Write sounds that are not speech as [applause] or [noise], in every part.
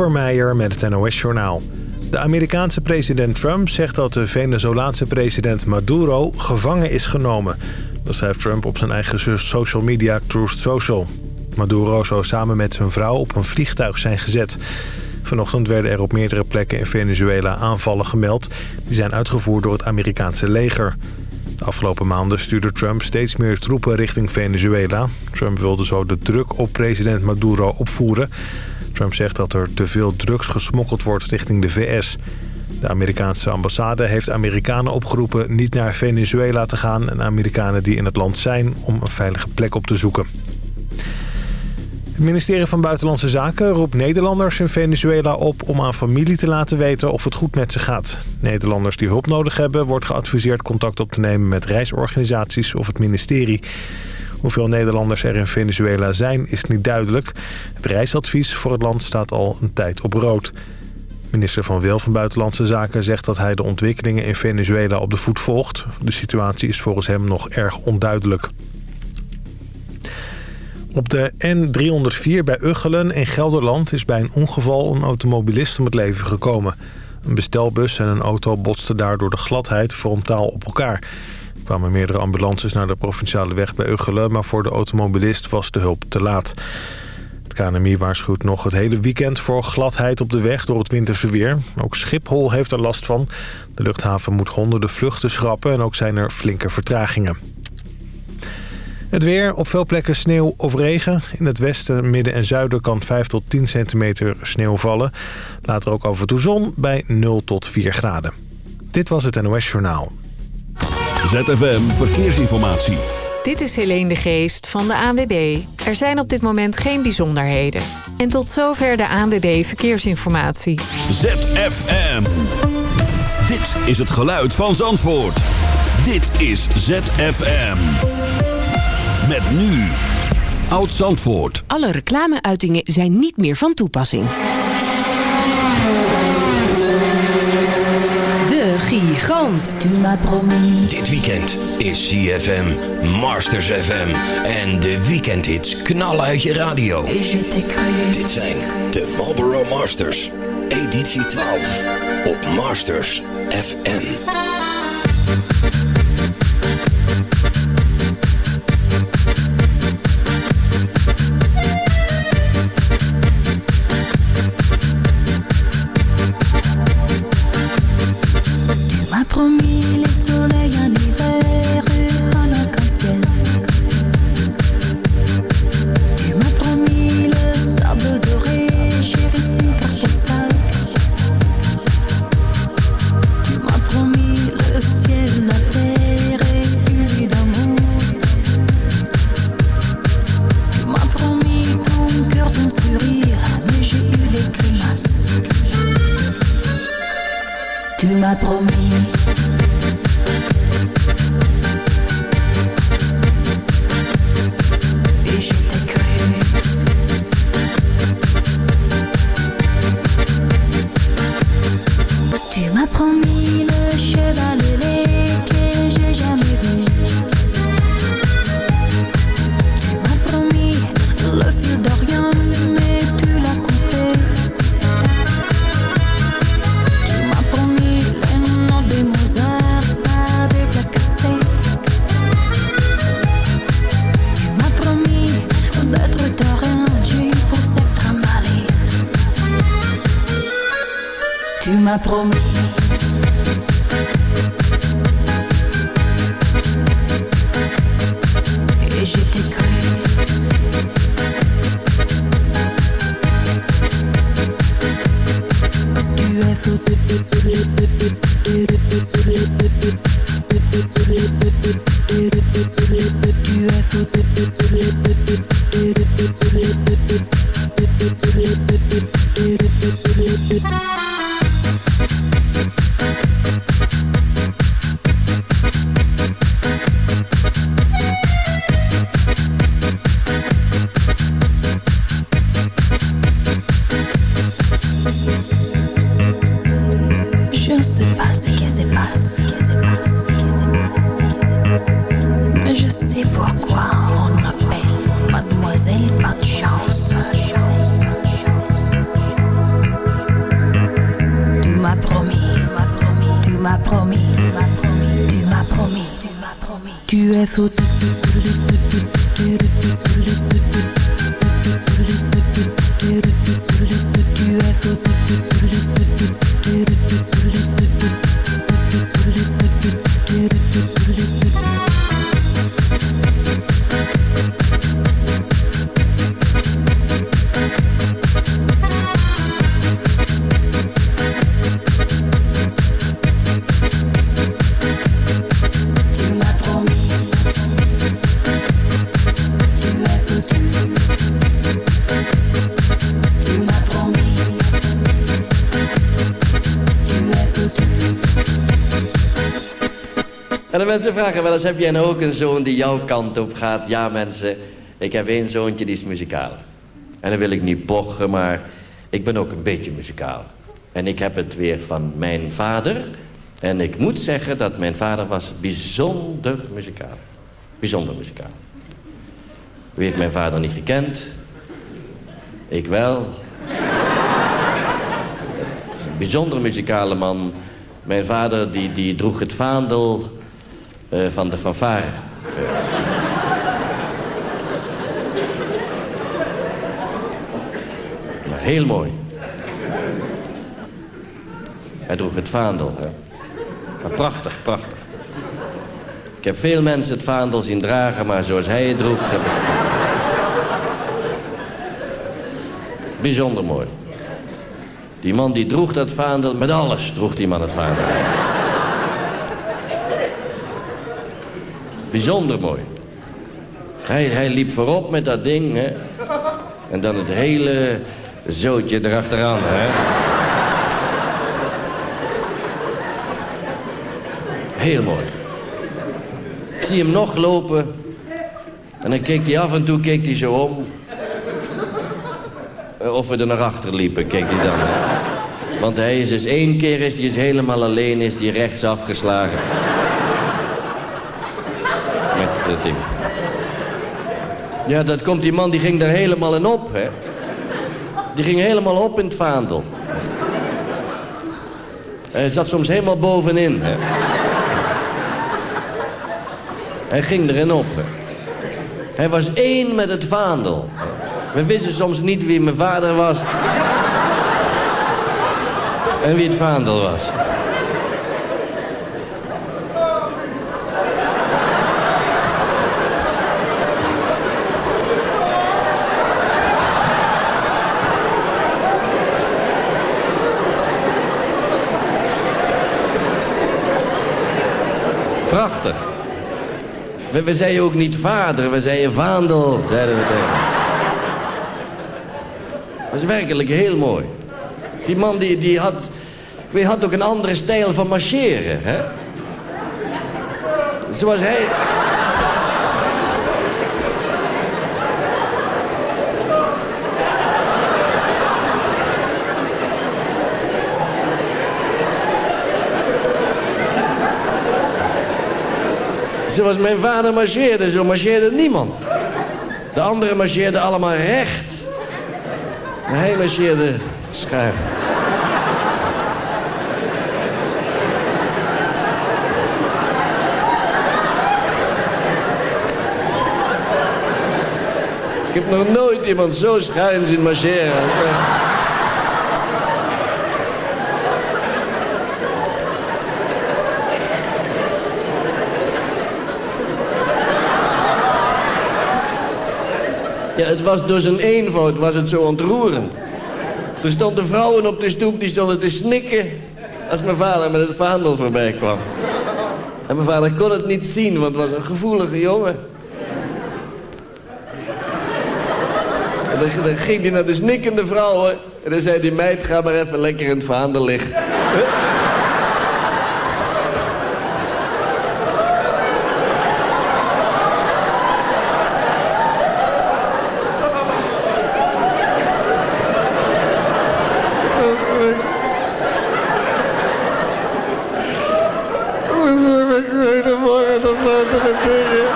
Kasper met het NOS-journaal. De Amerikaanse president Trump zegt dat de Venezolaanse president Maduro gevangen is genomen. Dat schrijft Trump op zijn eigen social media Truth Social. Maduro zou samen met zijn vrouw op een vliegtuig zijn gezet. Vanochtend werden er op meerdere plekken in Venezuela aanvallen gemeld. Die zijn uitgevoerd door het Amerikaanse leger. De afgelopen maanden stuurde Trump steeds meer troepen richting Venezuela. Trump wilde zo de druk op president Maduro opvoeren. Trump zegt dat er te veel drugs gesmokkeld wordt richting de VS. De Amerikaanse ambassade heeft Amerikanen opgeroepen niet naar Venezuela te gaan... en Amerikanen die in het land zijn om een veilige plek op te zoeken. Het ministerie van Buitenlandse Zaken roept Nederlanders in Venezuela op... om aan familie te laten weten of het goed met ze gaat. Nederlanders die hulp nodig hebben... wordt geadviseerd contact op te nemen met reisorganisaties of het ministerie. Hoeveel Nederlanders er in Venezuela zijn is niet duidelijk. Het reisadvies voor het land staat al een tijd op rood. Minister Van Wil van Buitenlandse Zaken zegt dat hij de ontwikkelingen in Venezuela op de voet volgt. De situatie is volgens hem nog erg onduidelijk. Op de N304 bij Uggelen in Gelderland is bij een ongeval een automobilist om het leven gekomen. Een bestelbus en een auto botsten daar door de gladheid frontaal op elkaar. Kwamen meerdere ambulances naar de provinciale weg bij Uggelen... maar voor de automobilist was de hulp te laat. Het KNMI waarschuwt nog het hele weekend voor gladheid op de weg door het winterse weer. Ook Schiphol heeft er last van. De luchthaven moet honderden vluchten schrappen en ook zijn er flinke vertragingen. Het weer, op veel plekken sneeuw of regen. In het westen, midden en zuiden kan 5 tot 10 centimeter sneeuw vallen. Later ook af en toe zon bij 0 tot 4 graden. Dit was het NOS Journaal. ZFM Verkeersinformatie. Dit is Helene de Geest van de ANWB. Er zijn op dit moment geen bijzonderheden. En tot zover de ANWB Verkeersinformatie. ZFM. Dit is het geluid van Zandvoort. Dit is ZFM. Met nu. Oud Zandvoort. Alle reclameuitingen zijn niet meer van toepassing. Gigant. Dit weekend is CFM Masters FM. En de weekendhits knallen uit je radio. Dit zijn de Marlboro Masters. Editie 12. Op Masters FM. M'as promis. Mensen vragen wel eens, heb jij nou ook een zoon die jouw kant op gaat? Ja mensen, ik heb één zoontje die is muzikaal. En dan wil ik niet pochen, maar ik ben ook een beetje muzikaal. En ik heb het weer van mijn vader. En ik moet zeggen dat mijn vader was bijzonder muzikaal. Bijzonder muzikaal. U heeft mijn vader niet gekend. Ik wel. Bijzonder muzikale man. Mijn vader die, die droeg het vaandel eh, van de fanfare. Maar heel mooi. Hij droeg het vaandel. Maar prachtig, prachtig. Ik heb veel mensen het vaandel zien dragen, maar zoals hij het droeg... Bijzonder mooi. Die man die droeg dat vaandel, met alles droeg die man het vaandel. Bijzonder mooi. Hij, hij liep voorop met dat ding, hè. En dan het hele zootje erachteraan, hè. Heel mooi. Ik zie hem nog lopen. En dan keek hij af en toe keek hij zo om. Eh, Of we er naar achter liepen, keek hij dan. Want hij is dus één keer is hij is helemaal alleen, is hij rechts afgeslagen. Ja, dat komt die man, die ging daar helemaal in op, hè. Die ging helemaal op in het vaandel. Hij zat soms helemaal bovenin. Hij ging erin op. Hij was één met het vaandel. We wisten soms niet wie mijn vader was. En wie het vaandel was. Prachtig. We, we zeiden ook niet vader, we zeiden vaandel, zeiden we tegen. Dat is werkelijk heel mooi. Die man die, die had, die had ook een andere stijl van marcheren. Hè? Zoals hij... Zoals mijn vader marcheerde, zo marcheerde niemand. De anderen marcheerden allemaal recht. Maar hij marcheerde schuin. Ik heb nog nooit iemand zo schuin zien marcheren. Ja, het was door zijn eenvoud was het zo ontroerend. Er stonden vrouwen op de stoep die stonden te snikken... als mijn vader met het vaandel voorbij kwam. En mijn vader kon het niet zien, want het was een gevoelige jongen. En dan, dan ging hij naar de snikkende vrouwen... en dan zei die meid, ga maar even lekker in het vaandel liggen. Ik weet de morgen dat zou te tegen.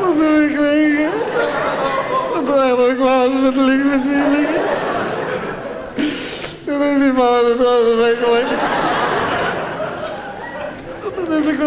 Wat doe ik wegen? Wat doe eigenlijk was met licht met die liggen? Dan is die man het was weg weg. Dan is ik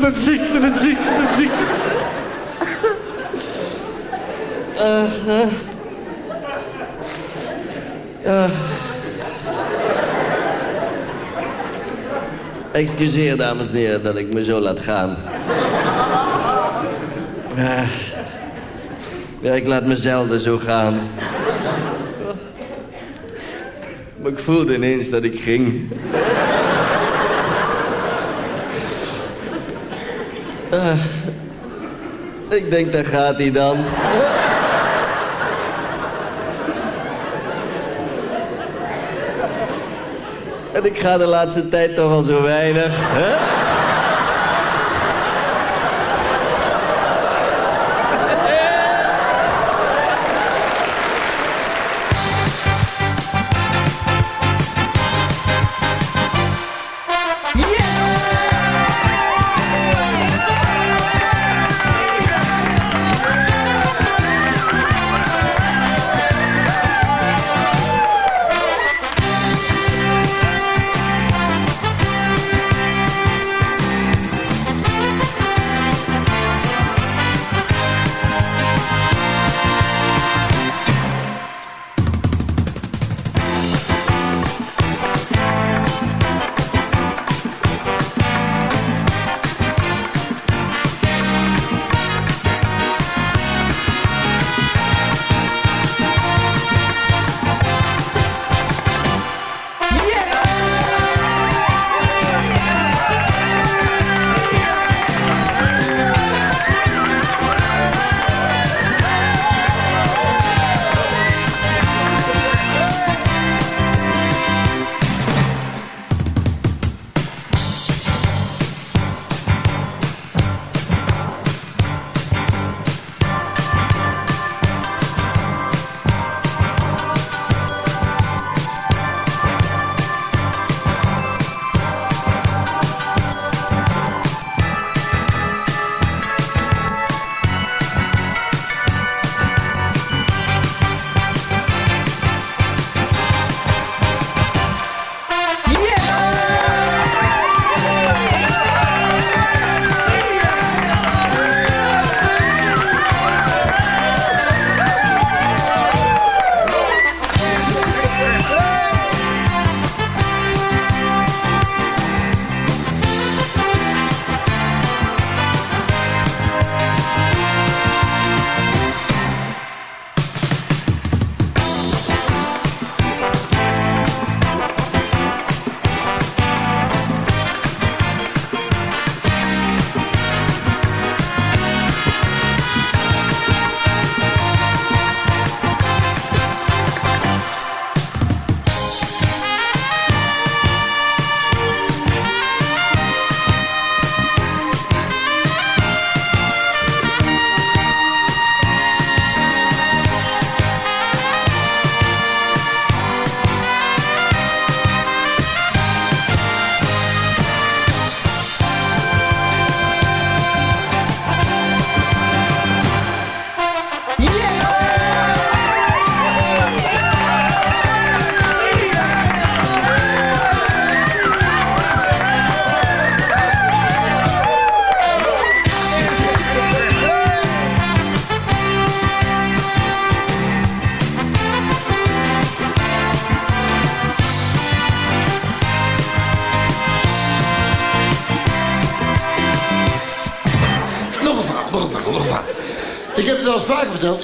Dat ziekte, dat ziekte, dat ziekte. Excuseer, dames en heren, dat ik me zo laat gaan. Ik laat me zelden zo gaan. Maar ik voelde ineens dat ik ging. Ah, ik denk, daar gaat hij dan. Ik ga de laatste tijd toch al zo weinig. Hè?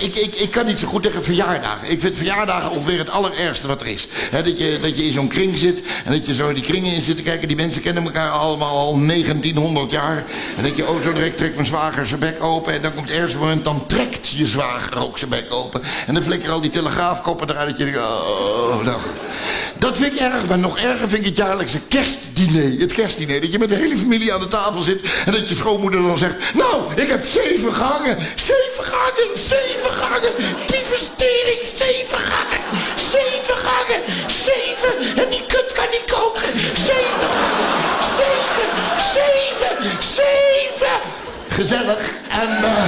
Ik, ik, ik kan niet zo goed tegen verjaardagen. Ik vind verjaardagen ongeveer het allerergste wat er is. dat, je, dat je in zo'n kring zit en dat je zo die kringen in zit te kijken. Die mensen kennen elkaar allemaal al 1900 jaar. En dat je, oh zo direct trekt mijn zwager zijn bek open. En dan komt het eerste moment, dan trekt je zwager ook zijn bek open. En dan flikkeren al die telegraafkoppen eruit. Dat je denkt, oh, nou. Dat vind ik erg, maar nog erger vind ik het jaarlijkse kerstdiner. Het kerstdiner, dat je met de hele familie aan de tafel zit... en dat je schoonmoeder dan zegt... Nou, ik heb zeven gangen, zeven gangen, zeven gangen. Dievestering, zeven gangen, zeven gangen, zeven. En die kut kan niet koken. Zeven gangen, zeven, zeven, zeven. Gezellig. En, uh,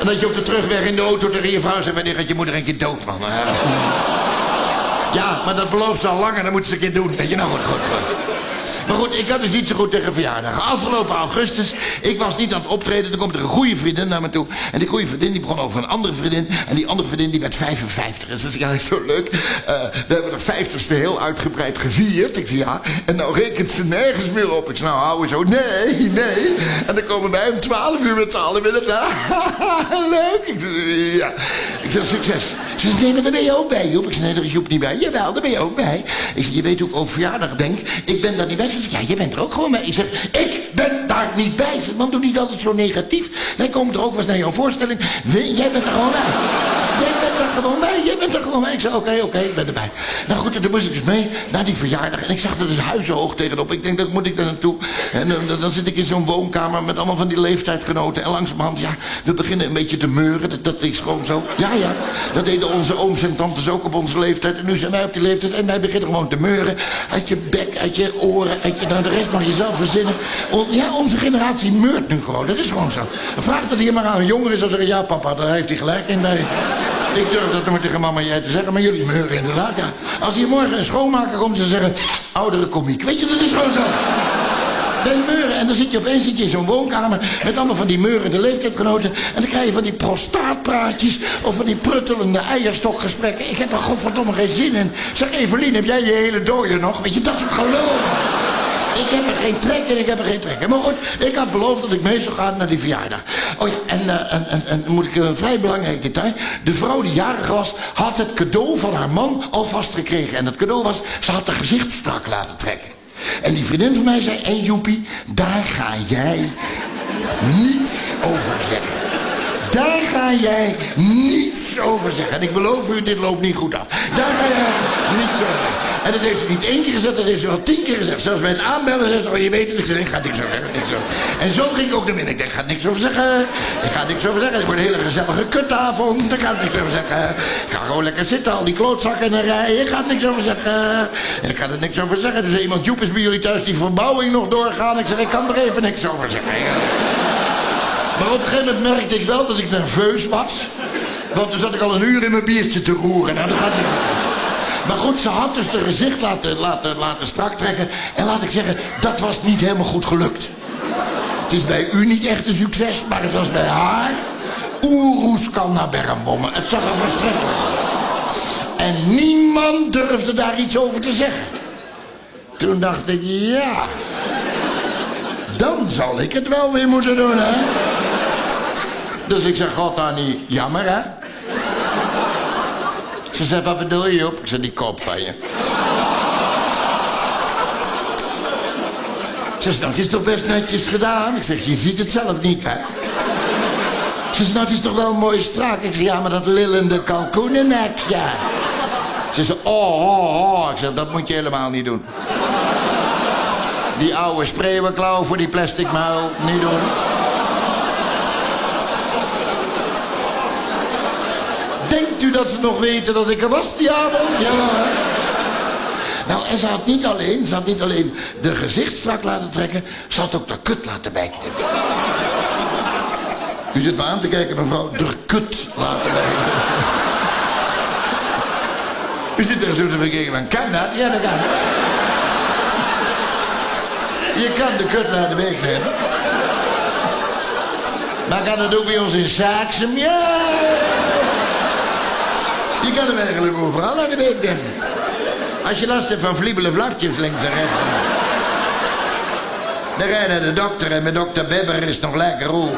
en dat je op de terugweg in de auto tegen je vrouw zegt... wanneer gaat je moeder een keer dood, man. Ja, maar dat belooft ze al langer, dan moeten ze een keer doen. Weet je, nou goed, goed. Maar goed, ik had dus niet zo goed tegen verjaardagen. Afgelopen augustus, ik was niet aan het optreden. Toen komt er een goede vriendin naar me toe. En die goede vriendin die begon over een andere vriendin. En die andere vriendin die werd 55. En ze zei, ja, zo leuk. Uh, we hebben de 50ste heel uitgebreid gevierd. Ik zei, ja. En nou rekent ze nergens meer op. Ik zei, nou, hou zo. Nee, nee. En dan komen wij om 12 uur met z'n allen binnen. [laughs] leuk. Ik zei, ja. Ik zei, succes. Ze zei, nee, maar daar ben je ook bij, Joep. Ik zei, nee, daar is Joep niet bij. Jawel, daar ben je ook bij. Ik zei, je weet hoe ik over verjaardag denk. Ik ben daar niet bij. Ze zei, ja, je bent er ook gewoon bij. Ik zeg, ik ben daar niet bij. Ze man, doe niet altijd zo negatief. Wij komen er ook wel eens naar jouw voorstelling. Jij bent er gewoon bij. [laughs] Er gewoon bij. Jij bent er gewoon bij. Ik zei, oké, oké, ik ben erbij. Nou goed, en toen moest ik dus mee naar die verjaardag. En ik zag dat het huizenhoog tegenop. Ik denk, dat moet ik daar naartoe. En uh, dan zit ik in zo'n woonkamer met allemaal van die leeftijdgenoten. En langzamerhand, ja, we beginnen een beetje te meuren. Dat, dat is gewoon zo. Ja, ja. Dat deden onze ooms en tantes ook op onze leeftijd. En nu zijn wij op die leeftijd. En wij beginnen gewoon te meuren. Uit je bek, uit je oren, uit je... Nou, de rest mag je zelf verzinnen. ja, onze generatie meurt nu gewoon. Dat is gewoon zo. Vraag dat hier maar aan een jongere. Zou zeggen, ja papa, daar heeft hij gelijk in. Nee. Durf dat nooit tegen mama jij te zeggen, maar jullie meuren inderdaad, ja. Als hier morgen een schoonmaker komt, ze zeggen... oudere komiek. Weet je, dat is gewoon zo. Den meuren. En dan zit je opeens zit je in zo'n woonkamer... met allemaal van die meurende leeftijdgenoten... en dan krijg je van die prostaatpraatjes... of van die pruttelende eierstokgesprekken. Ik heb er godverdomme geen zin in. Zeg, Evelien, heb jij je hele dooie nog? Weet je, dat soort geloof. Ik heb er geen trek in, ik heb er geen trek in. Maar goed, ik had beloofd dat ik mee zou gaan naar die verjaardag. Oh ja, en, uh, en, en, en moet ik een vrij belangrijk detail. De vrouw die jarig was, had het cadeau van haar man alvast gekregen. En dat cadeau was, ze had haar gezicht strak laten trekken. En die vriendin van mij zei, hé Joepie, daar ga jij niets over zeggen. Daar ga jij niets over zeggen. En ik beloof u, dit loopt niet goed af. Daar ga jij niets over zeggen. En dat heeft ze niet één keer gezegd, dat heeft ze wel tien keer gezegd. Zelfs bij het aanbellen zei ze, oh je weet het. Ik zei, ik ga niks over zeggen, niks. En zo ging ik ook naar binnen. Ik denk, ik ga niks over zeggen. Ik ga niks over zeggen. Het wordt een hele gezellige kutavond. Ik ga niks over zeggen. Ik ga gewoon lekker zitten, al die klootzakken in een rij. Ik ga niks over zeggen. Ik ga er niks over zeggen. Dus iemand, Joep, is bij jullie thuis die verbouwing nog doorgaan? Ik zeg, ik kan er even niks over zeggen. Maar op een gegeven moment merkte ik wel dat ik nerveus was. Want toen zat ik al een uur in mijn biertje te roeren. Nou, dat gaat niet. Maar goed, ze had dus de gezicht laten, laten, laten strak trekken. En laat ik zeggen, dat was niet helemaal goed gelukt. Het is bij u niet echt een succes, maar het was bij haar... Oeroes kan naar bermbommen. Het zag er verschrikkelijk En niemand durfde daar iets over te zeggen. Toen dacht ik, ja... Dan zal ik het wel weer moeten doen, hè? Dus ik zeg, God, niet jammer, hè? Ze zei, wat bedoel je, op? Ik zei, die kop van je. Ze zei, het is toch best netjes gedaan? Ik zeg, je ziet het zelf niet, hè? Ze zei, het is toch wel mooi strak? Ik zeg, ja, maar dat lillende kalkoenennek, ja. Ze zei, oh, oh, oh. Ik zeg, dat moet je helemaal niet doen. Die oude spreeuwenklauw voor die plastic muil, niet doen. Denkt u dat nog weten dat ik er was die avond? Ja, Nou, en ze had niet alleen, ze had niet alleen de gezicht strak laten trekken... ze had ook de kut laten bijknippen. U zit me aan te kijken, mevrouw. De kut laten bijknippen. U zit er zo te bekijken, dan kan dat? Ja, dat kan. Je kan de kut laten bijknippen. Maar kan het ook bij ons in Saaksum? Ja! Je kan hem eigenlijk overal laten bijknippen. Als je last hebt van vliebele vlakjes links en rechts. Dan rij de dokter en met dokter Bebber is nog lekker roe.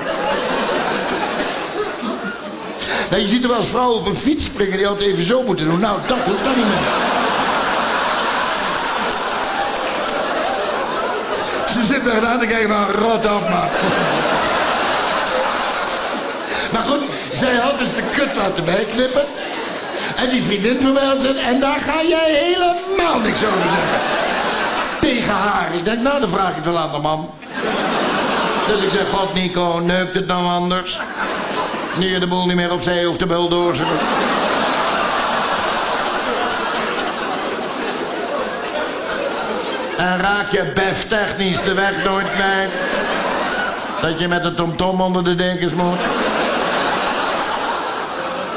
Nou, je ziet er wel eens vrouwen op een fiets springen die altijd even zo moeten doen. Nou, dat hoeft dan niet meer. Ze zit er aan te kijken van rot op, man. Maar goed, zij had dus de kut laten bijknippen. En die vriendin van mij had en daar ga jij helemaal niks over zeggen. Tegen haar. Ik denk, nou, dan vraag ik het wel aan de man. Dus ik zeg, god Nico, neukt het nou anders? Nu je de boel niet meer opzij hoeft te buldozen. En raak je bef technisch de weg nooit kwijt. Dat je met de tomtom onder de dekens moet.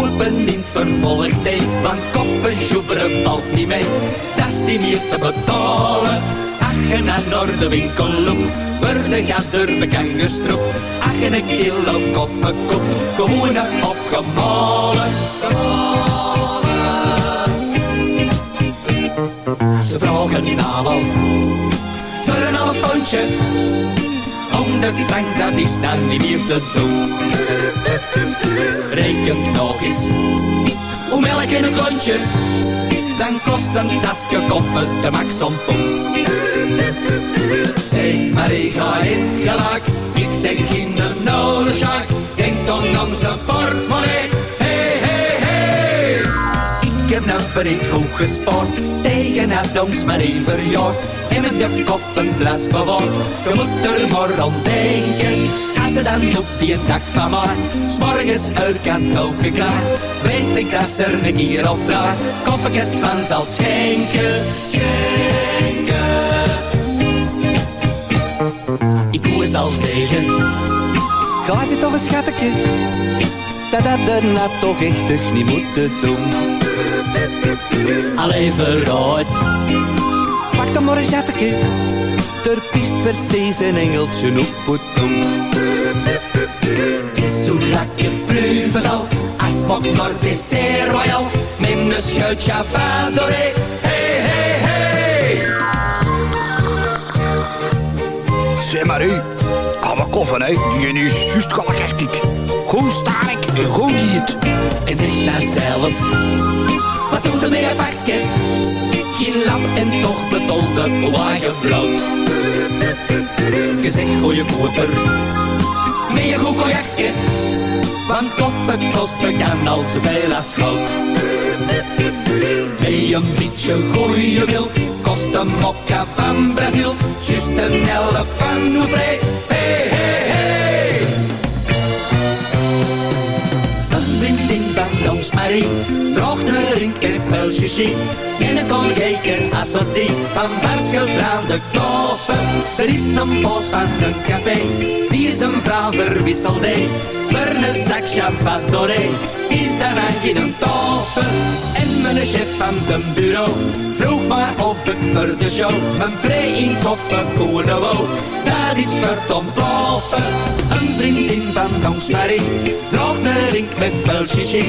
kopen niet vervolgd tijd, want valt niet mee. Dat is te betalen. Ach, je naar de winkel loopt, worden gaat er bekend gestropt. Ach, je een kilo koffie koopt, gewone of gemalen. Ze vragen naval voor een half pondje. Honderd frank, dat is dan niet meer te doen. Reken nog eens. Hoe melk in een klontje? Dan kost een tasje koffie de max om. Zeg maar, ik ga het gelijk. Ik zeg geen nolensjaak. Denk dan zijn portemonnee. Heb nou voor goed gespaard. Tegen het ons maar één verjaard. En met de een glas bewaard. Je moet er maar aan denken. Als ze dan op die dag van mij. S'morgens uit kan ook klaar. Weet ik dat ze er een keer of daar. Koffertjes van zal schenken. Schenken. Ik hoor zal zeggen. Ga ze toch een. Dat dat er nou toch echt niet moeten doen. Allee, vooruit. Pak dan maar een jatje. Er piest precies een engeltje op het doen. Is zo lekker pluvenal. Als maar dessert royal. Met een schuitje vadoré. Hey, hey, hey. Zeg maar u, oude koffer hè, die is juist gelijk kijk. Goed sterk en goed dieet. En zegt nou zelf, wat doe je met je pakje? Geen lap en toch je bloot. Je zegt goeie koper, je goed cognacje. Want koffie kost bekend al zoveel als goud. Met een beetje goeie wil, kost een mokka van Brazil. Just een elf van Noebré, hey, hey, hey. Marie. De rink in vuil chichi En een collega assortie. Van vers gebrande koppen Er is een poos van een café. Die zijn vrouw verwisselde. Voor een zak chavadoré. Is daarna geen toffe. En mijn chef van de bureau. Vroeg me of ik voor de show. Mijn vrij in koffer koerde wou Dat is te ontploffen. Een vriendin van ons Marie Droog de rink met vuil chichi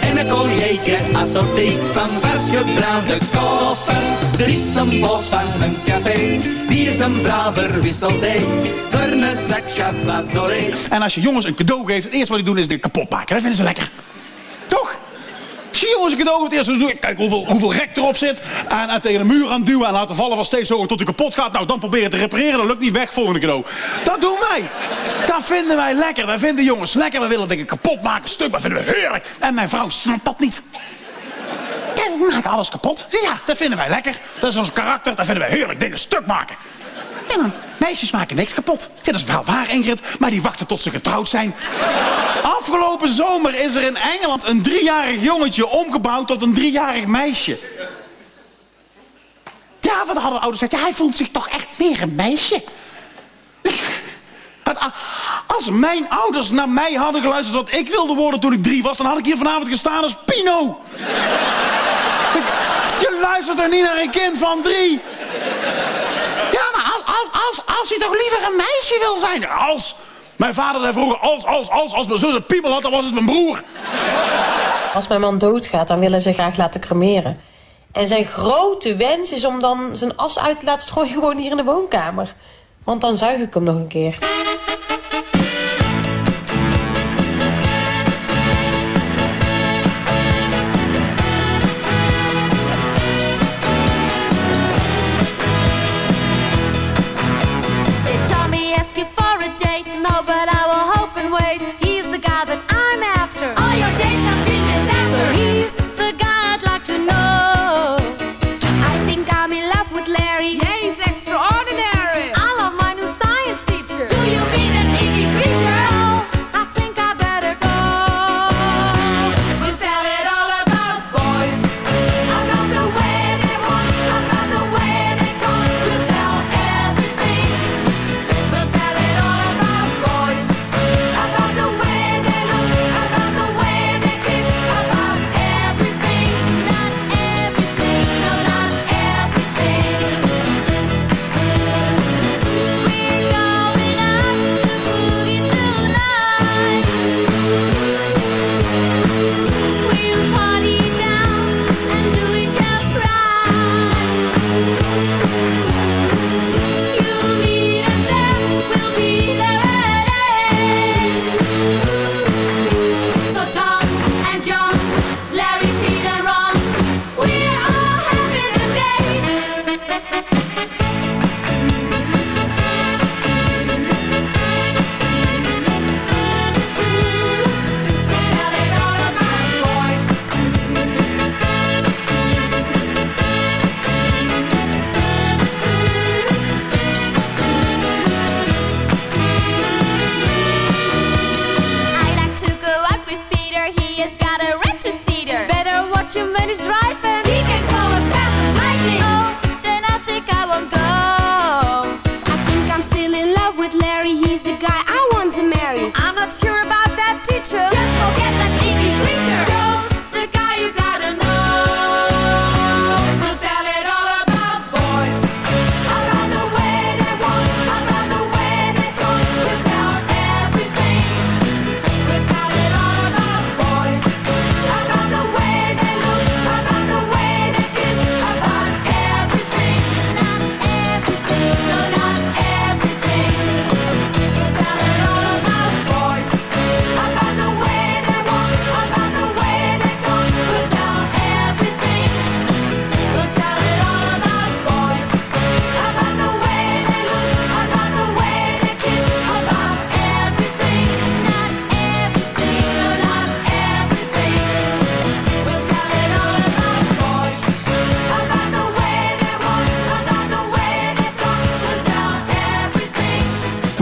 En een collega assortie Van vers gebrande koppen Er is een bos van een café Die is een vrouw verwisselde Voor een zak En als je jongens een cadeau geeft, het eerste wat die doen is het kapot maken. Dat vinden ze lekker. Je jongens een cadeau geeft, het eerste doen, kijk hoeveel, hoeveel rek erop zit. En, en tegen de muur aan duwen en laten vallen van steeds hoger tot hij kapot gaat. Nou, dan proberen te repareren, dat lukt niet weg, volgende cadeau. Dat doen wij. Dat vinden wij lekker. Dat vinden jongens lekker. We willen dingen kapot maken, stuk, maar vinden we heerlijk. En mijn vrouw snapt dat niet. Ja, we maken alles kapot. Ja, dat vinden wij lekker. Dat is ons karakter, dat vinden wij heerlijk. Dingen stuk maken. Ja, meisjes maken niks kapot. Ja, dat is wel waar, Ingrid. Maar die wachten tot ze getrouwd zijn. Afgelopen zomer is er in Engeland een driejarig jongetje omgebouwd tot een driejarig meisje. Later hadden de ouders gezegd, ja, hij voelt zich toch echt meer een meisje. Als mijn ouders naar mij hadden geluisterd wat ik wilde worden toen ik drie was... dan had ik hier vanavond gestaan als Pino. Je luistert er niet naar een kind van drie. Ja, maar als, als, als, hij toch liever een meisje wil zijn. Als. Mijn vader zei vroeger, als, als, als, als mijn zus een piemel had, dan was het mijn broer. Als mijn man doodgaat, dan willen ze graag laten cremeren. En zijn grote wens is om dan zijn as uit te laten strooien gewoon hier in de woonkamer. Want dan zuig ik hem nog een keer.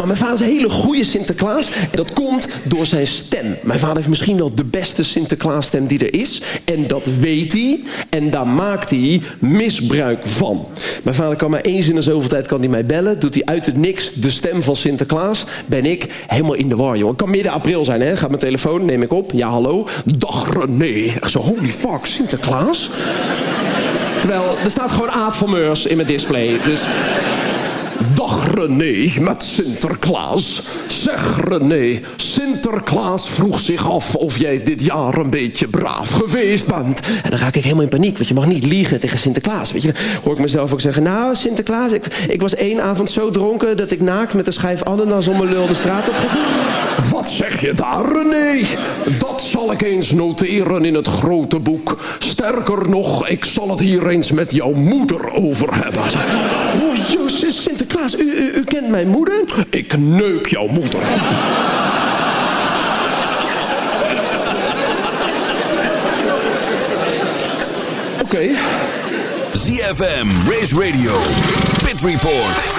Mijn vader is een hele goede Sinterklaas. En dat komt door zijn stem. Mijn vader heeft misschien wel de beste Sinterklaasstem die er is. En dat weet hij. En daar maakt hij misbruik van. Mijn vader kan maar eens in de zoveel tijd kan hij mij bellen. Doet hij uit het niks de stem van Sinterklaas. Ben ik helemaal in de war, jongen. Kan midden april zijn, hè. Gaat mijn telefoon, neem ik op. Ja, hallo. Dag René. Echt zo, holy fuck, Sinterklaas? [laughs] Terwijl, er staat gewoon Aad van Meurs in mijn display. Dus... René met Sinterklaas. Zeg René, Sinterklaas vroeg zich af of jij dit jaar een beetje braaf geweest bent. En dan raak ik helemaal in paniek, want je mag niet liegen tegen Sinterklaas. Weet je, dan hoor ik mezelf ook zeggen, nou Sinterklaas, ik, ik was één avond zo dronken dat ik naakt met een schijf ananas om mijn lul de straat op Wat zeg je daar René? Dat zal ik eens noteren in het grote boek. Sterker nog, ik zal het hier eens met jouw moeder over hebben. Oh, Jezus, Sinterklaas, u, u, u kent mijn moeder? Ik neuk jouw moeder. Oké. ZFM, Race Radio, Pit Report.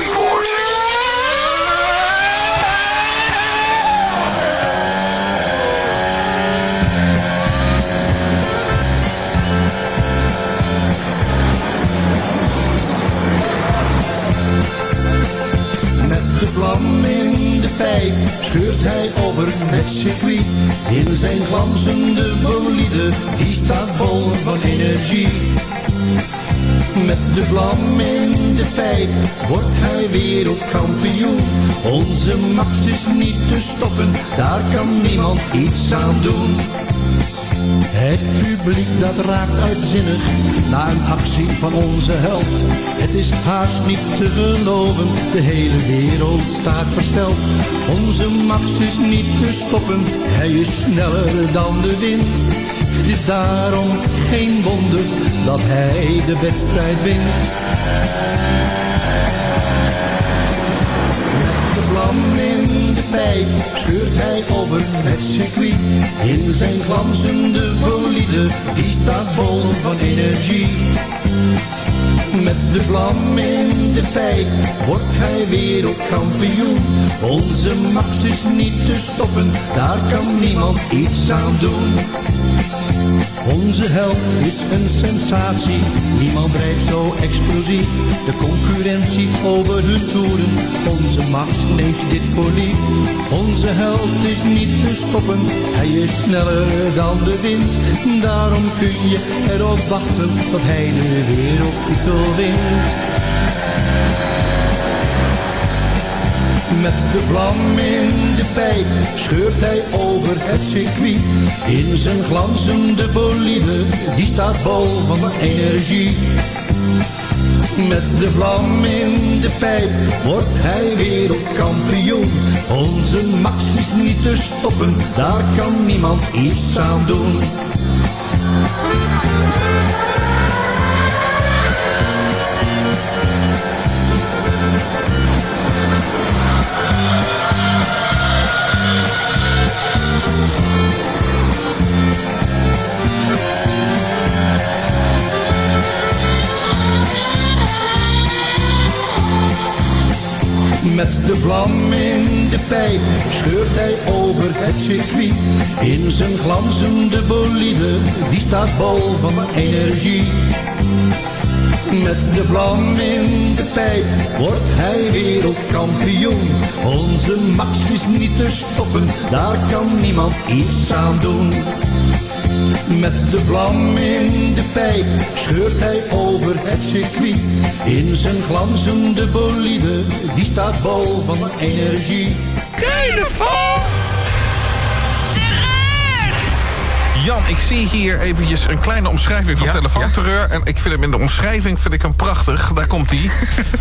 De vlam in de pijp scheurt hij over het circuit. In zijn glanzende bolide, die staat vol van energie. Met de vlam in de pijp wordt hij wereldkampioen. Onze Max is niet te stoppen, daar kan niemand iets aan doen. Het publiek dat raakt uitzinnig na een actie van onze held. Het is haast niet te geloven, de hele wereld staat versteld. Onze Max is niet te stoppen, hij is sneller dan de wind. Het is daarom geen wonder dat hij de wedstrijd wint. Scheurt hij over het circuit. In zijn glanzende bolide, die staat bol van energie. Met de vlam in de pijp wordt hij wereldkampioen. Onze Max is niet te stoppen, daar kan niemand iets aan doen. Onze held is een sensatie, niemand rijdt zo explosief. De concurrentie over hun toeren, onze Max neemt dit voor lief. Onze held is niet te stoppen, hij is sneller dan de wind. Daarom kun je erop wachten tot hij de wereldtitel wint. Met de vlam in de pijp scheurt hij over het circuit. In zijn glanzende bolide, die staat bol van energie. Met de vlam in de pijp wordt hij wereldkampioen. Onze Max is niet te stoppen, daar kan niemand iets aan doen. Met de vlam in de pijp scheurt hij over het circuit. In zijn glanzende bolide, die staat bol van energie. Met de vlam in de pijp wordt hij wereldkampioen. Onze Max is niet te stoppen, daar kan niemand iets aan doen. Met de vlam in de pijp scheurt hij over het circuit. In zijn glanzende bolide, die staat bol van energie. Telefoon! Jan, ik zie hier eventjes een kleine omschrijving van telefoonterreur. En ik vind hem in de omschrijving vind ik hem prachtig. Daar komt hij.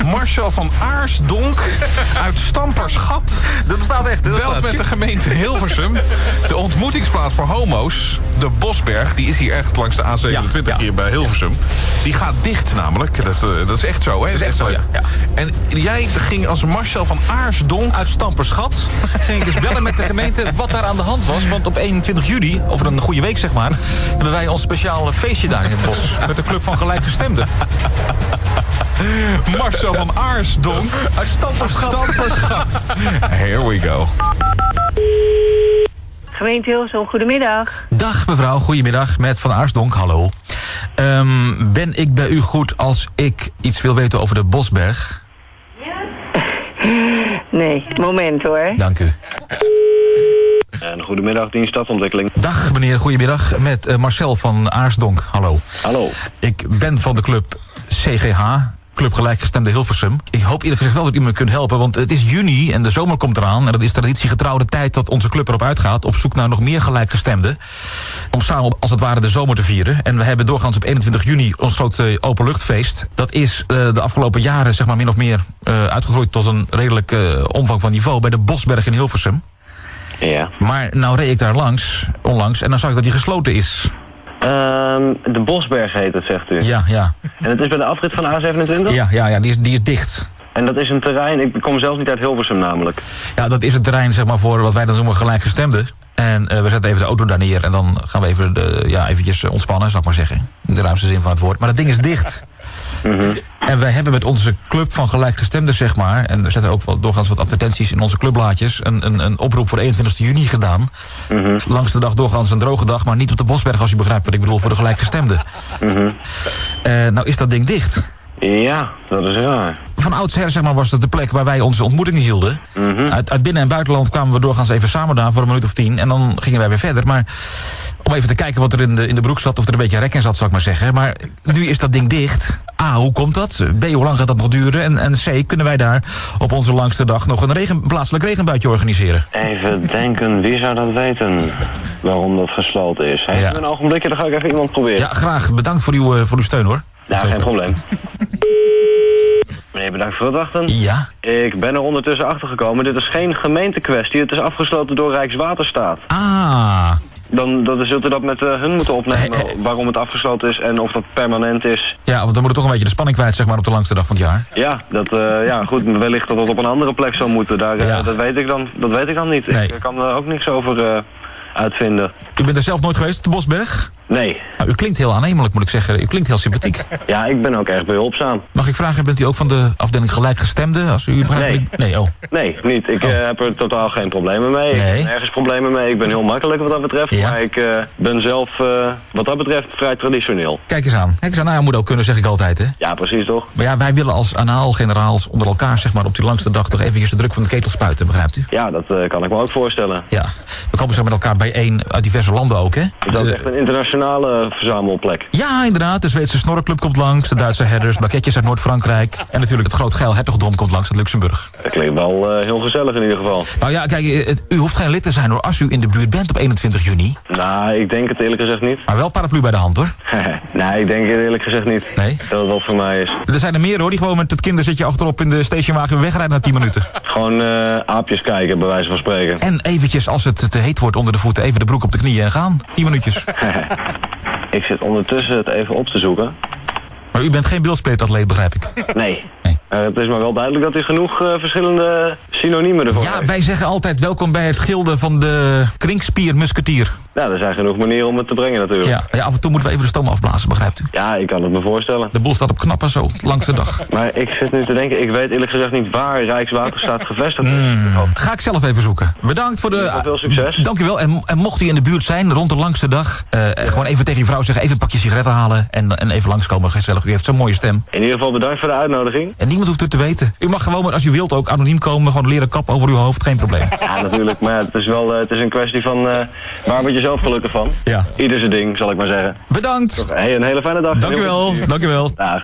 [laughs] Marcel van Aarsdonk uit Stampersgat. Dat bestaat echt. Dat Belt met de gemeente Hilversum. De ontmoetingsplaats voor homo's, de Bosberg... die is hier echt langs de A27 hier bij Hilversum. Die gaat dicht namelijk. Dat, eh, dat is echt zo, hè? Dat is echt zo, ja. ja. En jij ging als Marcel van Aarsdonk... Uit Stamperschat ging ik dus bellen met de gemeente wat daar aan de hand was. Want op 21 juli, over een goede week zeg maar... hebben wij ons speciale feestje daar in het bos. [laughs] Met de Club van Gelijkgestemden. [laughs] Marcel van Aarsdonk. Uit Stamperschat. Stamperschat. Here we go. Gemeente Hilversum, goedemiddag. Dag mevrouw, goedemiddag. Met Van Aarsdonk, hallo. Ehm, ben ik bij u goed als ik iets wil weten over de Bosberg? [laughs] Nee, moment hoor. Dank u. En goedemiddag, dienst Stadontwikkeling. Dag meneer, goedemiddag. Met eh, Marcel van Aarsdonk, hallo. Hallo. Ik ben van de club CGH, Club Gelijkgestemde Hilversum. Ik hoop eerlijk gezegd wel dat u me kunt helpen, want het is juni en de zomer komt eraan. En dat is traditiegetrouw de tijd dat onze club erop uitgaat... op zoek naar nog meer gelijkgestemden. Om samen als het ware de zomer te vieren. En we hebben doorgaans op 21 juni ons grote openluchtfeest. Dat is eh, de afgelopen jaren zeg maar min of meer eh, uitgegroeid... tot een redelijk omvang van niveau bij de Bosberg in Hilversum. Ja. Maar nou reed ik daar langs, onlangs, en dan zag ik dat die gesloten is. Ehm, de Bosberg heet het, zegt u. Ja, ja. En het is bij de afrit van A27? Ja, ja, ja die, is, die is dicht. En dat is een terrein, ik kom zelf niet uit Hilversum namelijk. Ja, dat is het terrein zeg maar, voor wat wij dan noemen gelijkgestemden. En eh, we zetten even de auto daar neer en dan gaan we even de, ja, eventjes ontspannen, zou ik maar zeggen. In de ruimste zin van het woord. Maar dat ding is dicht. En wij hebben met onze club van gelijkgestemden, zeg maar... en we zetten ook wel doorgaans wat advertenties in onze clubblaadjes... een, een, een oproep voor 21 juni gedaan. Langs de dag doorgaans een droge dag... maar niet op de Bosberg, als u begrijpt wat ik bedoel... voor de gelijkgestemden. Eh, nou is dat ding dicht. Ja, dat is raar. van oudsher zeg maar, was dat de plek waar wij onze ontmoetingen hielden. uit, uit binnen- en buitenland kwamen we doorgaans even samen daar voor een minuut of tien. En dan gingen wij weer verder. Maar om even te kijken wat er in de, in de broek zat, of er een beetje rek in zat, zou ik maar zeggen. Maar nu is dat ding dicht. A, hoe komt dat? B, hoe lang gaat dat nog duren? En, en C, kunnen wij daar op onze langste dag nog een regen, plaatselijk regenbuitje organiseren? Even denken, wie zou dat weten? Waarom dat gesloten is. Heeft u een ogenblikje, dan ga ik even iemand proberen. Ja, graag. Bedankt voor uw, eh, voor uw steun hoor. Ja, geen probleem. Meneer, bedankt voor het wachten. Ja? Ik ben er ondertussen achter gekomen. Dit is geen gemeentekwestie. Het is afgesloten door Rijkswaterstaat. Ah. Dan, dan zult u dat met eh, hun moeten opnemen waarom het afgesloten is en of dat permanent is. Ja, want dan moet er toch een beetje de spanning kwijt zeg maar, op de langste dag van het jaar. Ja, dat, eh, ja goed, wellicht dat het op een andere plek zou moeten. Daar, eh, dat, weet ik dan, dat weet ik dan niet. Ik kan er ook niks over uitvinden. U bent er zelf nooit geweest, de Bosberg? Nee. Nou, u klinkt heel aannemelijk, moet ik zeggen. U klinkt heel sympathiek. Ja, ik ben ook erg behulpzaam. Mag ik vragen, bent u ook van de afdeling gelijkgestemden? Als u begrijpt Nee. Nee, oh. Nee, niet. Ik eh, heb er totaal geen problemen mee. Ik heb nergens problemen mee. Ik ben heel makkelijk wat dat betreft. Maar ik eh, ben zelf eh, wat dat betreft vrij traditioneel. Kijk eens aan. Kijk eens aan, nou ja, moet ook kunnen, zeg ik altijd, hè? Ja, precies toch? Maar ja, wij willen als anaalgeneraals onder elkaar, zeg maar, op die langste dag toch eventjes de druk van de ketel spuiten, begrijpt u? Ja, dat kan ik me ook voorstellen. Ja. We komen zo met elkaar bijeen uit diverse landen ook, hè? Dat is echt een verzamelplek. Ja, inderdaad. De Zweedse Snorreclub komt langs, de Duitse herders, baketjes uit Noord-Frankrijk. En natuurlijk het Groot Geil Hertogdom komt langs uit Luxemburg. Dat klinkt wel eh, heel gezellig in ieder geval. Nou ja, kijk, eh, het- u hoeft geen lid te zijn hoor, als u in de buurt bent op 21 juni. Nou, ik denk het eerlijk gezegd niet. Maar wel paraplu bij de hand hoor. [laughs] nee, ik denk het eerlijk gezegd niet. Nee? Dat het wat voor mij is. Er zijn er meer hoor, die gewoon met het kinderzitje achterop in de stationwagen wegrijden na 10 minuten. Gewoon eh, aapjes kijken, bij wijze van spreken. En eventjes, als het te heet wordt onder de voeten, even de broek op de knieën en gaan. 10 minuutjes. [laughs] Ik zit ondertussen het even op te zoeken. Maar u bent geen bilspleetatleet, begrijp ik. Nee. Eh, het is maar wel duidelijk dat u genoeg eh, verschillende synoniemen ervoor Ja, heeft. wij zeggen altijd welkom bij het gilde van de kringspiermusketier. Nou, er zijn genoeg manieren om het te brengen natuurlijk. Ja, ja, af en toe moeten we even de stoom afblazen, begrijpt u? Ja, ik kan het me voorstellen. De boel staat op knappen zo, langs de dag. Maar ik zit nu te denken, ik weet eerlijk gezegd niet waar Rijkswaterstaat [laughs] gevestigd is. Ga ik zelf even zoeken. Bedankt voor de... Veel succes. Dank u wel. En, en mocht u in de buurt zijn, rond de langste dag... eh, gewoon even tegen je vrouw zeggen, even een pakje sigaretten halen... en, en even langskomen, gezellig. U heeft zo'n mooie stem. In ieder geval bedankt voor de uitnodiging. En niemand hoeft het te weten. U mag gewoon, als u wilt, ook anoniem komen... gewoon leren kap over uw hoofd, geen probleem. Ja, natuurlijk. Maar het is wel eh, het is een kwestie van eh, waar word je zelf gelukkig van? Ja. Ieder zijn ding, zal ik maar zeggen. Bedankt. Hey, een hele fijne dag. Dank u wel. Dank u wel. Dag.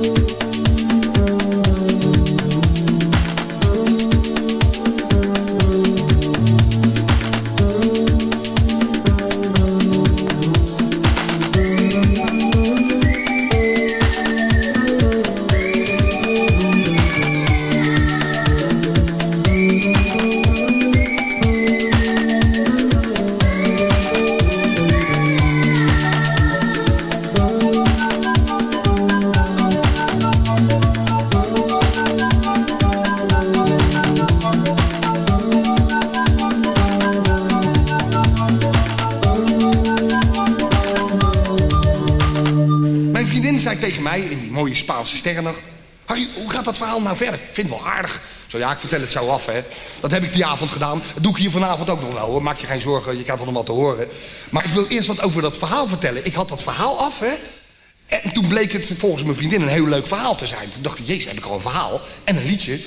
Mijn hoe gaat dat verhaal nou verder? Ik vind het wel aardig. Zo ja, ik vertel het zo af, hè. Dat heb ik die avond gedaan. Dat doe ik hier vanavond ook nog wel, hoor. Maak je geen zorgen, je krijgt er nog wat te horen. Maar ik wil eerst wat over dat verhaal vertellen. Ik had dat verhaal af, hè. En toen bleek het volgens mijn vriendin een heel leuk verhaal te zijn. Toen dacht ik, jezus, heb ik al een verhaal en een liedje.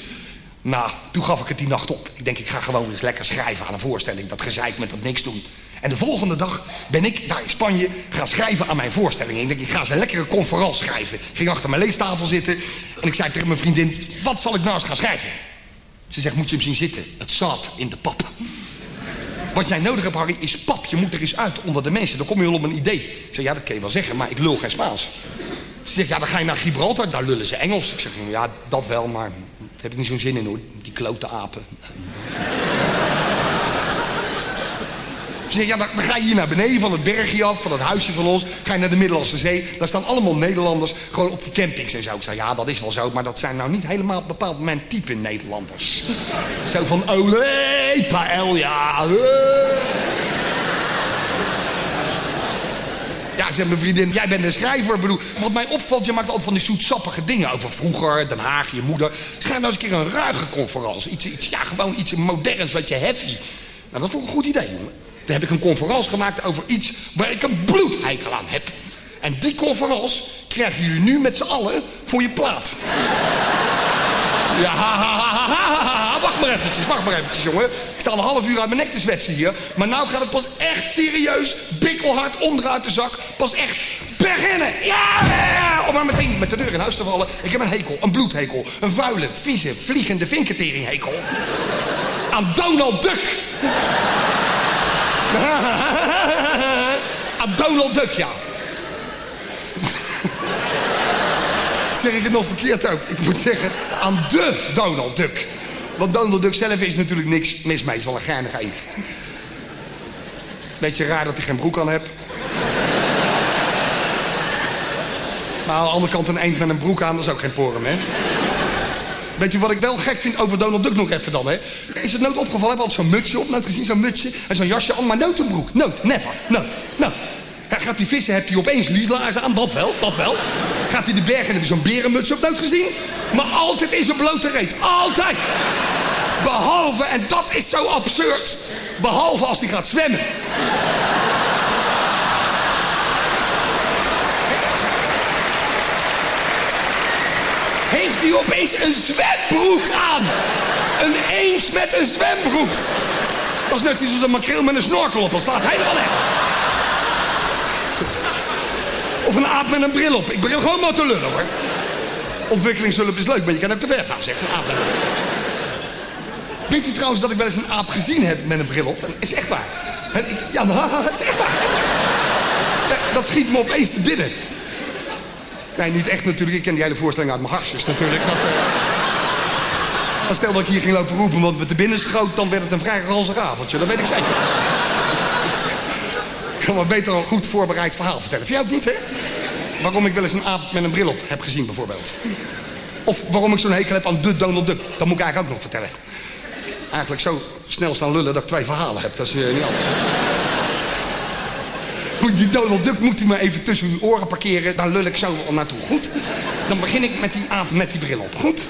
Nou, toen gaf ik het die nacht op. Ik denk, ik ga gewoon eens lekker schrijven aan een voorstelling. Dat gezeik met dat niks doen. En de volgende dag ben ik daar in Spanje gaan schrijven aan mijn voorstelling. Ik denk, ik ga eens een lekkere conferentie schrijven. Ik ging achter mijn leestafel zitten en ik zei tegen mijn vriendin... wat zal ik nou eens gaan schrijven? Ze zegt, moet je hem zien zitten? Het zat in de pap. Wat jij nodig hebt, Harry, is pap. Je moet er eens uit onder de mensen. Dan kom je wel op een idee. Ik zeg, ja, dat kun je wel zeggen, maar ik lul geen Spaans. Ze zegt, ja, dan ga je naar Gibraltar. Daar lullen ze Engels. Ik zeg, ja, dat wel, maar daar heb ik niet zo'n zin in, hoor. Die klote apen. Ze zegt, ja, dan, dan ga je hier naar beneden van het bergje af, van het huisje van ons. Ga je naar de Middellandse Zee. Daar staan allemaal Nederlanders gewoon op die campings en zo. Ik zei, ja, dat is wel zo, maar dat zijn nou niet helemaal bepaald mijn type Nederlanders. [laughs] zo van, olé, paella. eh. Ja, zegt mijn vriendin, jij bent een schrijver. Ik bedoel, wat mij opvalt, je maakt altijd van die zoetsappige dingen over vroeger, Den Haag, je moeder. Schrijf nou eens een keer een ruige conferentie. Iets, iets, ja, gewoon iets moderns, wat je heavy. Nou, dat vond ik een goed idee, jongen. Toen heb ik een conferentie gemaakt over iets waar ik een bloedheikel aan heb. En die conferentie krijgen jullie nu met z'n allen voor je plaat. Ja. Wacht maar eventjes, wacht maar eventjes, jongen. Ik sta al een half uur uit mijn nek te zwetsen hier. Maar nou gaat het pas echt serieus, bikkelhard onderuit de zak. Pas echt beginnen. Ja. Om maar meteen met de deur in huis te vallen. Ik heb een hekel, een bloedhekel. Een vuile, vieze, vliegende vinketeringhekel. Aan Donald Duck. [laughs] Donald Duck, ja. [laughs] zeg ik het nog verkeerd ook. Ik moet zeggen, aan de Donald Duck. Want Donald Duck zelf is natuurlijk niks mis mee. Is wel een geinig iets. Beetje raar dat hij geen broek aan hebt. Maar aan de andere kant een eend met een broek aan, dat is ook geen porum, hè? Weet je wat ik wel gek vind over Donald Duck nog even dan, hè? Is het nooit opgevallen? Hebben we altijd zo'n mutsje op, nooit gezien, zo'n mutsje. En zo'n jasje aan, maar nooit een broek. Nooit, never, nooit, nooit. Hij gaat die vissen, heeft hij opeens lieslaarzen aan, dat wel, dat wel. Gaat hij de bergen en heb je zo'n berenmuts op, nooit gezien. Maar altijd is een blote reet, altijd. Behalve, en dat is zo absurd, behalve als hij gaat zwemmen. heeft hij opeens een zwembroek aan. Een eend met een zwembroek. Dat is net zoals een makreel met een snorkel op. Dat slaat helemaal nergens. Of een aap met een bril op. Ik begin gewoon maar te lullen hoor. Ontwikkelingshulp is leuk, maar je kan ook te ver gaan, zegt een aap. Weet u trouwens dat ik wel eens een aap gezien heb met een bril op? Dat is echt waar. Ja, het [laughs] is echt waar. Dat schiet me opeens te binnen. Nee, niet echt natuurlijk. Ik ken die hele voorstelling uit mijn hartjes natuurlijk. Dat, eh, maar stel dat ik hier ging lopen roepen, want met de binnen schoot... dan werd het een vrij ranzig avondje. Dat weet ik zeker. Ik kan maar beter een goed voorbereid verhaal vertellen. Voor jou ook niet, hè? Waarom ik wel eens een aap met een bril op heb gezien, bijvoorbeeld. Of waarom ik zo'n hekel heb aan de Donald Duck. Dat moet ik eigenlijk ook nog vertellen. Eigenlijk zo snel staan lullen dat ik twee verhalen heb. Dat is eh, niet anders. Die Donald Duck moet u maar even tussen uw oren parkeren. Daar lul ik zo al naartoe. Goed? Dan begin ik met die aap met die bril op. Goed?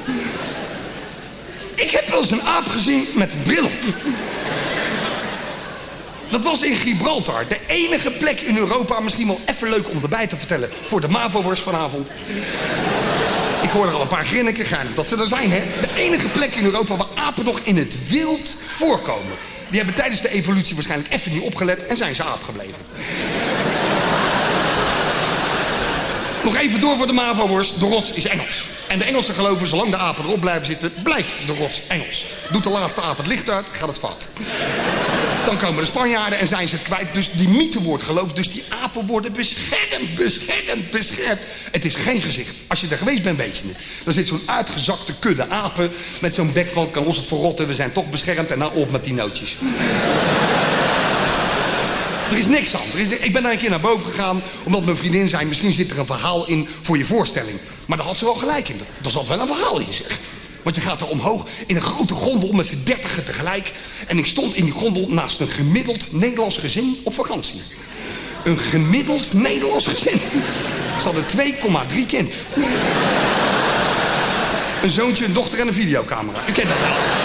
Ik heb wel eens een aap gezien met een bril op. Dat was in Gibraltar. De enige plek in Europa, misschien wel even leuk om erbij te vertellen... voor de MAVO-worst vanavond. Ik hoor er al een paar grinniken, geinig dat ze er zijn, hè? De enige plek in Europa waar apen nog in het wild voorkomen. Die hebben tijdens de evolutie waarschijnlijk even niet opgelet en zijn ze aap gebleven. Nog even door voor de MAVO-worst. De rots is Engels. En de Engelsen geloven, zolang de apen erop blijven zitten, blijft de rots Engels. Doet de laatste aap het licht uit, gaat het vat. Dan komen de Spanjaarden en zijn ze kwijt. Dus die mythe wordt geloofd. Dus die apen worden beschermd, beschermd, beschermd. Het is geen gezicht. Als je er geweest bent, weet je het. Er zit zo'n uitgezakte kudde apen met zo'n bek van... kan ons het verrotten, we zijn toch beschermd. En nou op met die nootjes. Er is niks aan. Er is, ik ben daar een keer naar boven gegaan, omdat mijn vriendin zei... misschien zit er een verhaal in voor je voorstelling. Maar daar had ze wel gelijk in. Er zat wel een verhaal in, zeg. Want je gaat er omhoog in een grote gondel met z'n dertigen tegelijk. En ik stond in die gondel naast een gemiddeld Nederlands gezin op vakantie. Een gemiddeld Nederlands gezin. Ze hadden 2,3 kind. Een zoontje, een dochter en een videocamera. U kent dat wel.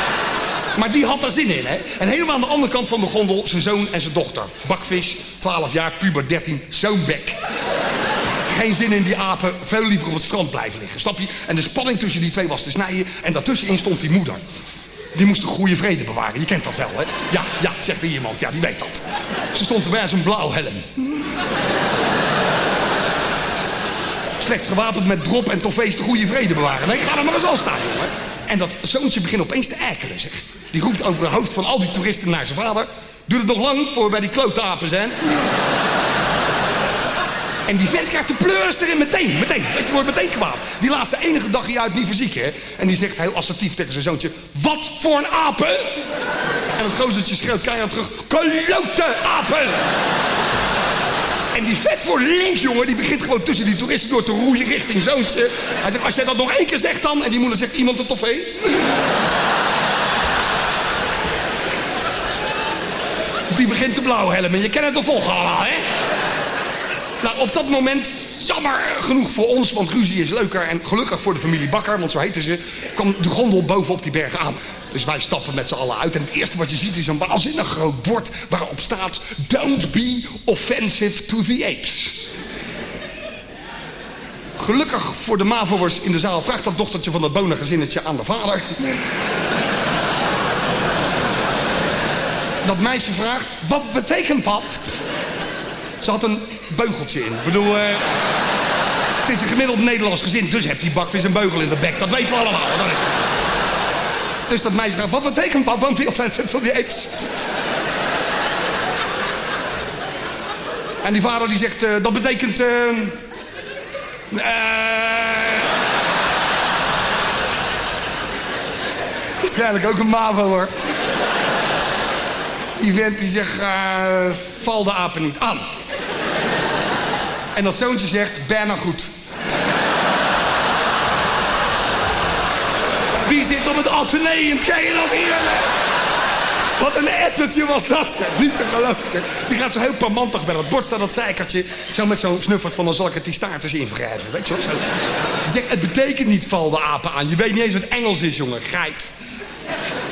maar die had er zin in, hè? En helemaal aan de andere kant van de gondel zijn zoon en zijn dochter. Bakvis, 12 jaar, puber 13, zo'n bek. Geen zin in die apen, veel liever op het strand blijven liggen, snap je? En de spanning tussen die twee was te snijden en daartussenin stond die moeder. Die moest een goede vrede bewaren, je kent dat wel, hè? Ja, ja, zegt er iemand, ja, die weet dat. Ze stond erbij als een blauwhelm. Slechts gewapend met drop en toffees de goede vrede bewaren. Nee, ga er maar eens al staan, jongen. En dat zoontje begint opeens te erkelen, zeg. Die roept over het hoofd van al die toeristen naar zijn vader. Duurt het nog lang voor wij die klote apen zijn? En die vent krijgt de pleurs erin meteen, meteen. Het wordt meteen kwaad. Die laat zijn enige dagje uit niet verzieken, hè. En die zegt heel assertief tegen zijn zoontje... Wat voor een apen? En het gozertje schreeuwt keihard terug... Klote apen! En die vet voor link, jongen, die begint gewoon tussen die toeristen door te roeien richting zoontje. Hij zegt, als jij dat nog één keer zegt dan... En die moeder zegt, iemand een toffee? Die begint te blauwhelmen. Je kent het toch volgen allemaal, hè? Nou, op dat moment, jammer genoeg voor ons, want ruzie is leuker. En gelukkig voor de familie Bakker, want zo heten ze, kwam de gondel bovenop die berg aan. Dus wij stappen met z'n allen uit. En het eerste wat je ziet is een waanzinnig groot bord waarop staat... Don't be offensive to the apes. Gelukkig voor de MAVO'ers in de zaal vraagt dat dochtertje van dat bonengezinnetje aan de vader. Dat meisje vraagt, wat betekent dat? Ze had een beugeltje in. Ik bedoel, eh, het is een gemiddeld Nederlands gezin, dus hebt die bakvis een beugel in de bek. Dat weten we allemaal. Dat is... Dus dat meisje vraagt, wat betekent dat? Want die [laughs] apes. En die vader die zegt, eh, dat betekent... eh eh, [laughs] Waarschijnlijk ook een MAVO hoor. Die die zegt, eh, val de apen niet aan. En dat zoontje zegt, bijna goed. Die zit op het ateneum, ken je dat hier? Wat een ettertje was dat, zeg. Niet te geloven, zeg. Die gaat zo heel pamantig bij dat bord staan, dat zeikertje. Zo met zo'n snuffert van, dan zal ik het die staartjes invrijven. Weet je wel, zo. Zegt, het betekent niet val de apen aan. Je weet niet eens wat Engels is, jongen. Geit.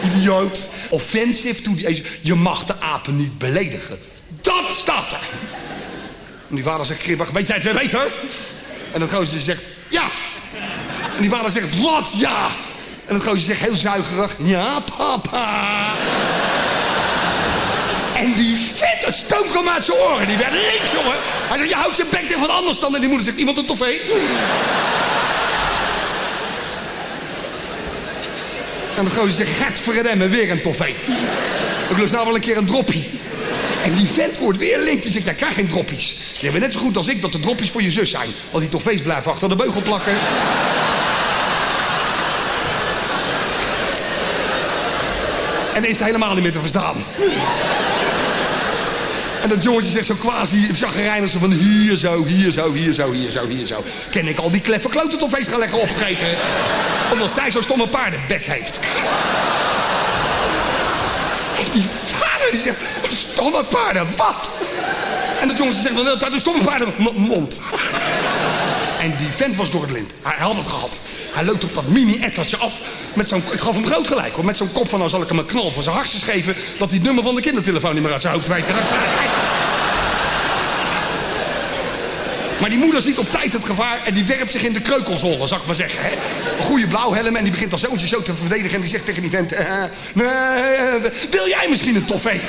Idioot. Offensive to the... Je mag de apen niet beledigen. Dat staat er. En die vader zegt kribbig, weet jij het weer beter? En dat gozer zegt, ja. En die vader zegt, wat ja? En dat gozer zegt heel zuigerig, ja papa. En die vet, het stoom uit zijn oren. Die werd link, jongen. Hij zegt, je houdt je bek tegen wat anders dan. En die moeder zegt, iemand een toffee? En de gozer zegt, Gert weer een toffee. Ik lust nou wel een keer een droppie. En die vent wordt weer link. Die zegt, jij krijgt geen droppies. Je bent net zo goed als ik dat de droppies voor je zus zijn. Want die toffees blijven achter de beugel plakken. En is helemaal niet meer te verstaan. En dat jongetje zegt zo quasi chagrijnig van hier zo, hier zo, hier zo, hier zo, hier zo. Ken ik al die kleffe klote toffees gaan lekker opvreten. Omdat zij zo'n stomme paardenbek heeft. En die vader die zegt, stomme paarden, wat? En dat jongetje zegt dan tijd, een stomme paarden, mond. En die vent was door het lint. Hij had het gehad. Hij loopt op dat mini-ettertje af. Met zo'n, ik gaf hem groot gelijk hoor. Met zo'n kop van, nou zal ik hem een knal voor zijn hartjes geven. Dat hij het nummer van de kindertelefoon niet meer uit zijn hoofd weet dat- Maar die moeder ziet op tijd het gevaar en die werpt zich in de kreukelzone, zou ik maar zeggen. Hè? Een goede blauwhelm en die begint als zoontje zo te verdedigen. En die zegt tegen die vent, nee, wil jij misschien een toffee?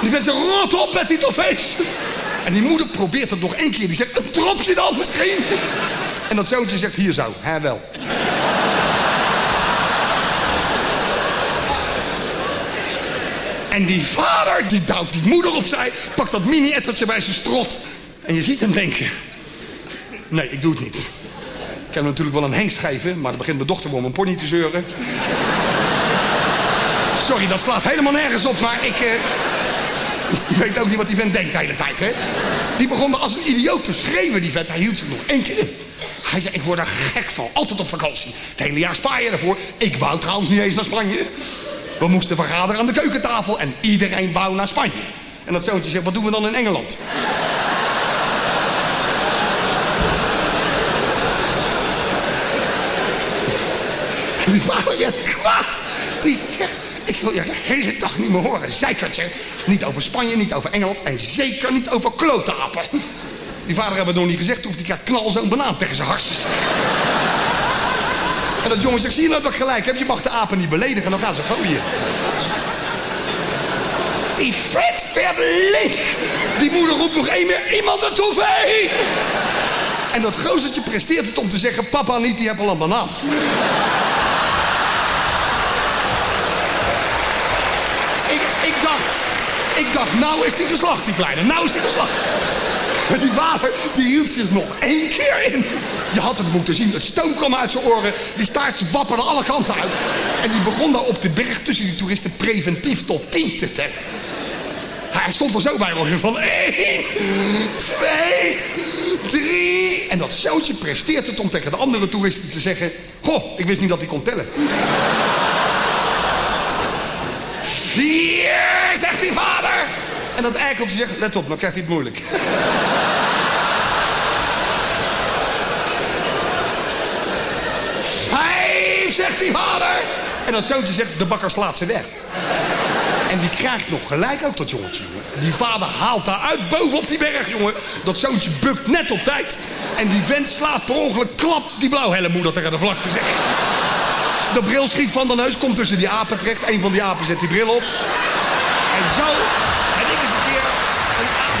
Die vent zegt, rot op met die toffees. En die moeder probeert het nog één keer. Die zegt, een dropje dan misschien? En dat zoontje zegt, hier zo, hè wel. En die vader, die duwt die moeder opzij, pakt dat mini-ettertje bij zijn strot. En je ziet hem denken, nee, ik doe het niet. Ik kan hem natuurlijk wel een hengst geven, maar dan begint mijn dochter om een pony te zeuren. Sorry, dat slaat helemaal nergens op, maar ik... eh, ik weet ook niet wat die vent denkt de hele tijd, hè. Die begon als een idioot te schreeuwen, die vent. Hij hield zich nog één keer in. Hij zei, ik word er gek van. Altijd op vakantie. Het hele jaar spaar je ervoor. Ik wou trouwens niet eens naar Spanje. We moesten vergaderen aan de keukentafel en iedereen wou naar Spanje. En dat zoontje zegt, wat doen we dan in Engeland? [laughs] die vader werd kwaad. Die zegt, ik wil je de hele dag niet meer horen. Zeikertje. Niet over Spanje, niet over Engeland en zeker niet over klotenapen. Die vader hebben het nog niet gezegd, hoeft die krijgt knal zo'n banaan tegen zijn hartjes. En dat jongen zegt, zie je nou gelijk heb? Je mag de apen niet beledigen, dan gaan ze gooien. Die vet werd leeg. Die moeder roept nog één meer, iemand een toevee! En dat gozertje presteert het om te zeggen, papa niet, die heeft al een banaan. ik, ik dacht, ik dacht, nou is die geslacht, die kleine. Nou is die geslacht. Maar die vader, die hield zich nog één keer in. Je had het moeten zien. Het stoom kwam uit zijn oren. Die staart wapperde alle kanten uit. En die begon daar op de berg tussen die toeristen preventief tot tien te tellen. Hij stond er zo bij hoor. Van één, twee, drie. En dat zootje presteert het om tegen de andere toeristen te zeggen... Goh, ik wist niet dat hij kon tellen. Vier, zegt die vader. En dat eikeltje zegt, let op, dan krijgt hij het moeilijk. Vijf, zegt die vader. En dat zoontje zegt, de bakker slaat ze weg. En die krijgt nog gelijk ook dat jongetje, jongen. Die vader haalt daar uit boven op die berg, jongen. Dat zoontje bukt net op tijd. En die vent slaat per ongeluk klap die blauwhelmmoeder tegen de vlakte, zeg. De bril schiet van de neus, komt tussen die apen terecht. Een van die apen zet die bril op. En zo en ik eens een keer een aap.